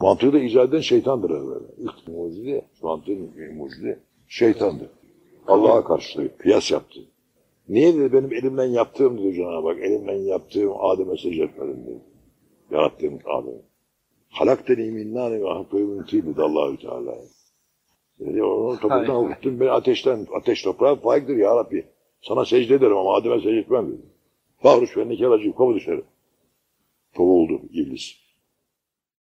Mantığı da izah eden şeytandır böyle. İlk mucidi, mantığın mucidi şeytandır. Allah'a karşı kıyas yaptı. Niye dedi benim elimden yaptığım dedi Cenab-ı Hak. Elimden yaptığım Adem'e secde etmedim dedi. Yarattığım Adem'e. Halak min nâni ve hakkıyımın dedi Allahü Teala. Dedi onu topraktan Harika. okuttun beni ateşten, ateş toprağa faiktir ya Rabbi. Sana secde ederim ama Adem'e secde etmem dedi. Fahruş ve nikelacı kovu dışarı. Kovuldu iblis.